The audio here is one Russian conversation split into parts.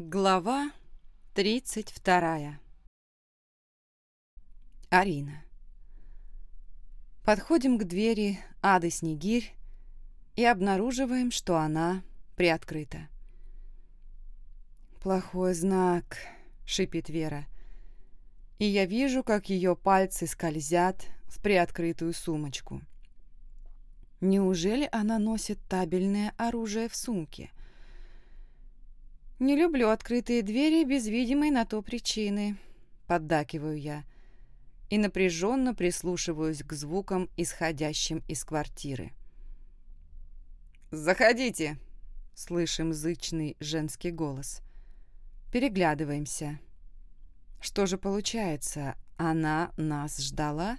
Глава 32. Арина. Подходим к двери Ады Снегирь и обнаруживаем, что она приоткрыта. «Плохой знак», — шипит Вера. И я вижу, как ее пальцы скользят в приоткрытую сумочку. Неужели она носит табельное оружие в сумке? «Не люблю открытые двери без видимой на то причины», — поддакиваю я и напряженно прислушиваюсь к звукам, исходящим из квартиры. «Заходите!» — слышим зычный женский голос. Переглядываемся. Что же получается, она нас ждала?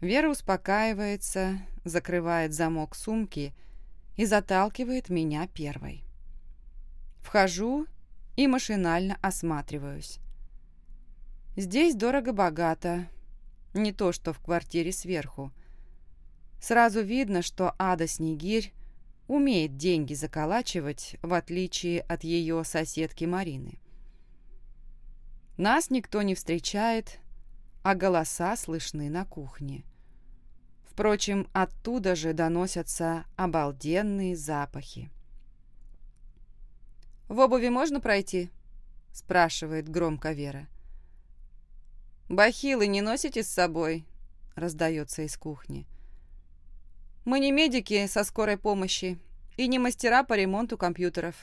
Вера успокаивается, закрывает замок сумки и заталкивает меня первой. Вхожу и машинально осматриваюсь. Здесь дорого-богато, не то что в квартире сверху. Сразу видно, что Ада Снегирь умеет деньги заколачивать, в отличие от ее соседки Марины. Нас никто не встречает, а голоса слышны на кухне. Впрочем, оттуда же доносятся обалденные запахи. «В обуви можно пройти?» – спрашивает громко Вера. «Бахилы не носите с собой?» – раздается из кухни. «Мы не медики со скорой помощи и не мастера по ремонту компьютеров.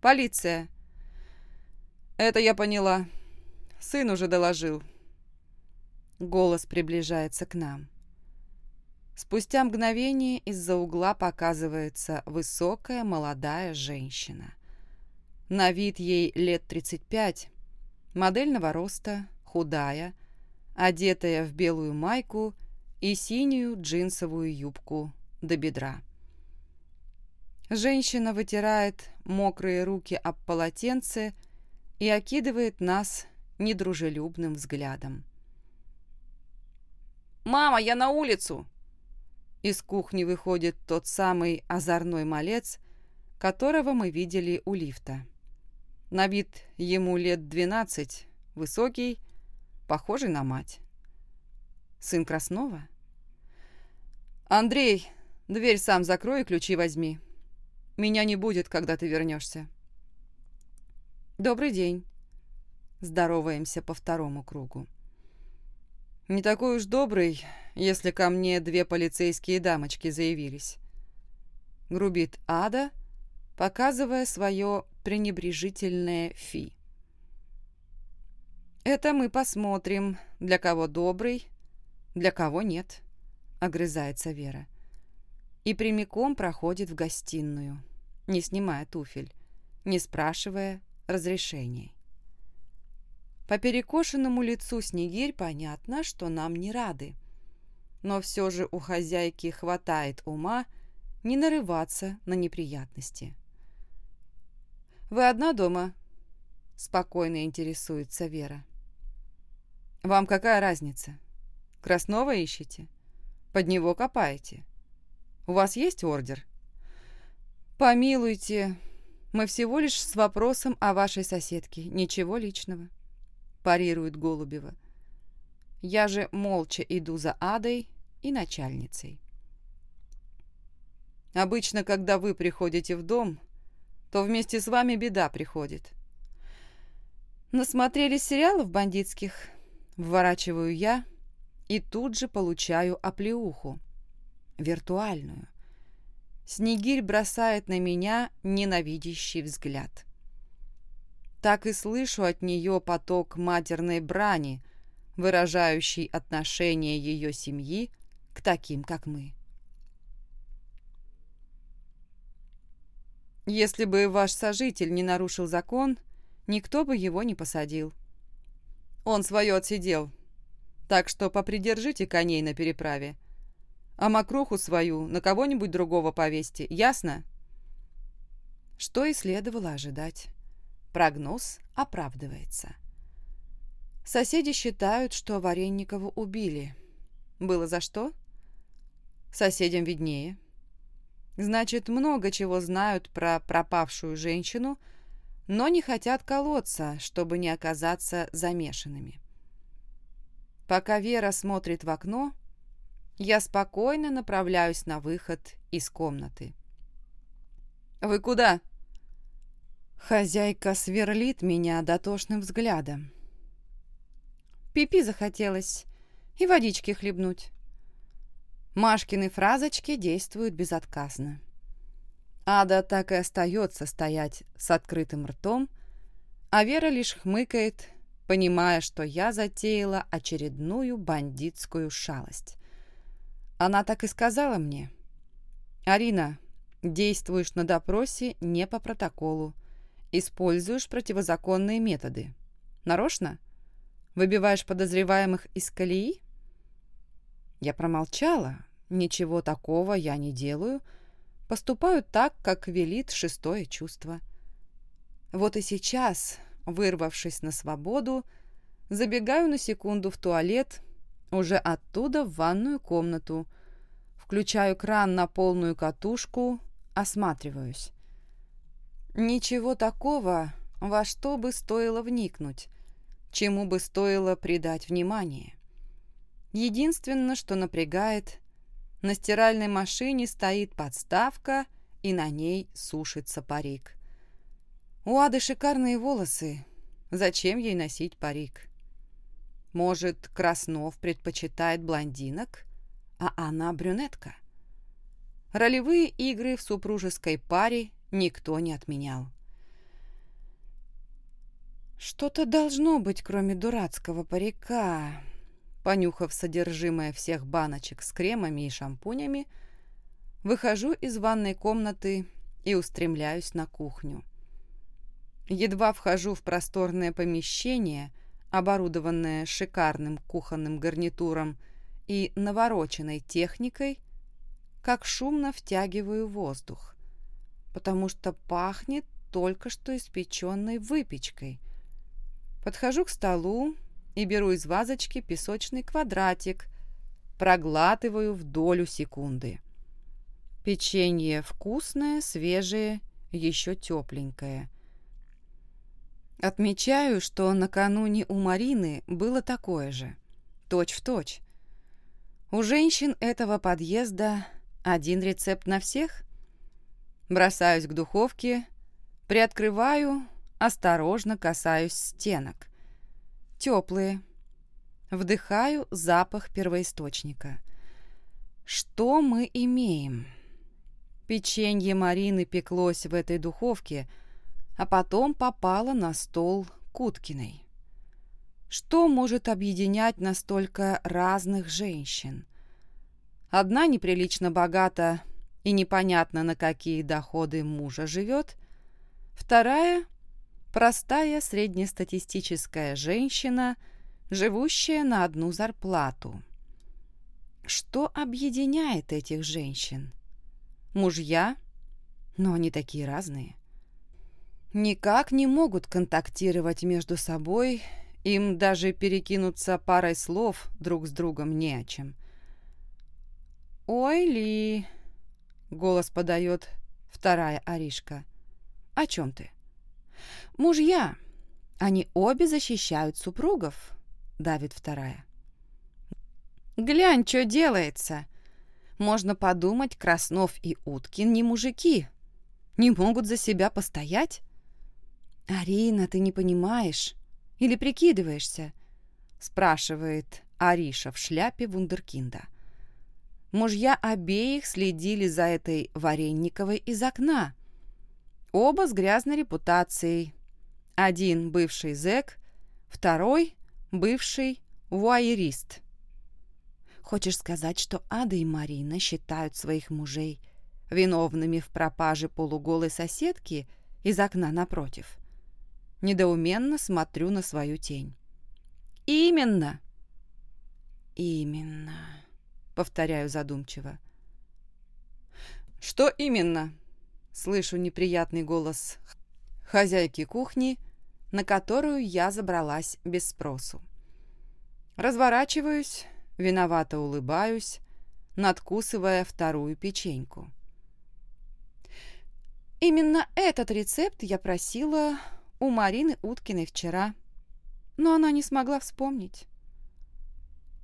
Полиция». «Это я поняла. Сын уже доложил». Голос приближается к нам. Спустя мгновение из-за угла показывается высокая молодая женщина – на вид ей лет 35, модельного роста, худая, одетая в белую майку и синюю джинсовую юбку до бедра. Женщина вытирает мокрые руки об полотенце и окидывает нас недружелюбным взглядом. «Мама, я на улицу!» Из кухни выходит тот самый озорной малец, которого мы видели у лифта. На вид ему лет двенадцать, высокий, похожий на мать. Сын Краснова? «Андрей, дверь сам закрой и ключи возьми. Меня не будет, когда ты вернешься». «Добрый день». Здороваемся по второму кругу. «Не такой уж добрый, если ко мне две полицейские дамочки заявились». Грубит Ада, показывая свое пренебрежительное фи. «Это мы посмотрим, для кого добрый, для кого нет», — огрызается Вера. И прямиком проходит в гостиную, не снимая туфель, не спрашивая разрешений. По перекошенному лицу Снегирь понятно, что нам не рады. Но все же у хозяйки хватает ума не нарываться на неприятности. «Вы одна дома?» – спокойно интересуется Вера. «Вам какая разница? Краснова ищете? Под него копаете? У вас есть ордер?» «Помилуйте, мы всего лишь с вопросом о вашей соседке, ничего личного», – парирует Голубева. «Я же молча иду за Адой и начальницей». Обычно, когда вы приходите в дом, то вместе с вами беда приходит. Насмотрелись сериалов бандитских, вворачиваю я и тут же получаю оплеуху. Виртуальную. Снегирь бросает на меня ненавидящий взгляд. Так и слышу от нее поток матерной брани, выражающий отношение ее семьи к таким, как мы. Если бы ваш сожитель не нарушил закон, никто бы его не посадил. Он свое отсидел, так что попридержите коней на переправе. А мокруху свою на кого-нибудь другого повесьте, ясно? Что и следовало ожидать. Прогноз оправдывается. Соседи считают, что Варенникову убили. Было за что? Соседям виднее. Значит, много чего знают про пропавшую женщину, но не хотят колоться, чтобы не оказаться замешанными. Пока Вера смотрит в окно, я спокойно направляюсь на выход из комнаты. «Вы куда?» Хозяйка сверлит меня дотошным взглядом. Пипи захотелось и водички хлебнуть. Машкины фразочки действуют безотказно. Ада так и остается стоять с открытым ртом, а Вера лишь хмыкает, понимая, что я затеяла очередную бандитскую шалость. Она так и сказала мне. «Арина, действуешь на допросе не по протоколу. Используешь противозаконные методы. Нарочно? Выбиваешь подозреваемых из колеи?» Я промолчала. Ничего такого я не делаю, — Поступаю так, как велит шестое чувство. Вот и сейчас, вырвавшись на свободу, забегаю на секунду в туалет, уже оттуда в ванную комнату, включаю кран на полную катушку, осматриваюсь. Ничего такого, во что бы стоило вникнуть, чему бы стоило придать внимание. Единственное, что напрягает, на стиральной машине стоит подставка, и на ней сушится парик. У Ады шикарные волосы. Зачем ей носить парик? Может, Краснов предпочитает блондинок, а она брюнетка? Ролевые игры в супружеской паре никто не отменял. Что-то должно быть, кроме дурацкого парика. Понюхав содержимое всех баночек с кремами и шампунями, выхожу из ванной комнаты и устремляюсь на кухню. Едва вхожу в просторное помещение, оборудованное шикарным кухонным гарнитуром и навороченной техникой, как шумно втягиваю воздух, потому что пахнет только что испеченной выпечкой. Подхожу к столу, и беру из вазочки песочный квадратик, проглатываю в долю секунды. Печенье вкусное, свежее, еще тепленькое. Отмечаю, что накануне у Марины было такое же, точь в точь. У женщин этого подъезда один рецепт на всех. Бросаюсь к духовке, приоткрываю, осторожно касаюсь стенок теплые. Вдыхаю запах первоисточника. Что мы имеем? Печенье Марины пеклось в этой духовке, а потом попало на стол Куткиной. Что может объединять настолько разных женщин? Одна неприлично богата и непонятно на какие доходы мужа живет, вторая Простая среднестатистическая женщина, живущая на одну зарплату. Что объединяет этих женщин? Мужья? Но они такие разные. Никак не могут контактировать между собой, им даже перекинуться парой слов друг с другом не о чем. «Ой, Ли!» — голос подает вторая Аришка. «О чем ты?» «Мужья. Они обе защищают супругов», — давит вторая. «Глянь, что делается. Можно подумать, Краснов и Уткин не мужики. Не могут за себя постоять». «Арина, ты не понимаешь или прикидываешься?» — спрашивает Ариша в шляпе вундеркинда. Мужья обеих следили за этой Варенниковой из окна. Оба с грязной репутацией, один бывший зэк, второй бывший вуайерист. Хочешь сказать, что Ада и Марина считают своих мужей виновными в пропаже полуголой соседки из окна напротив? Недоуменно смотрю на свою тень. «Именно!» «Именно», — повторяю задумчиво. «Что именно?» — слышу неприятный голос хозяйки кухни, на которую я забралась без спросу. Разворачиваюсь, виновато улыбаюсь, надкусывая вторую печеньку. Именно этот рецепт я просила у Марины Уткиной вчера, но она не смогла вспомнить.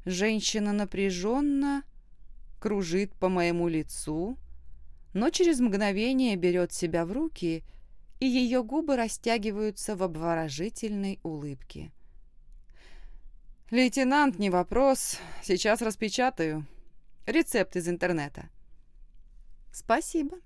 Женщина напряженно кружит по моему лицу, но через мгновение берет себя в руки, и ее губы растягиваются в обворожительной улыбке. «Лейтенант, не вопрос. Сейчас распечатаю. Рецепт из интернета». «Спасибо»,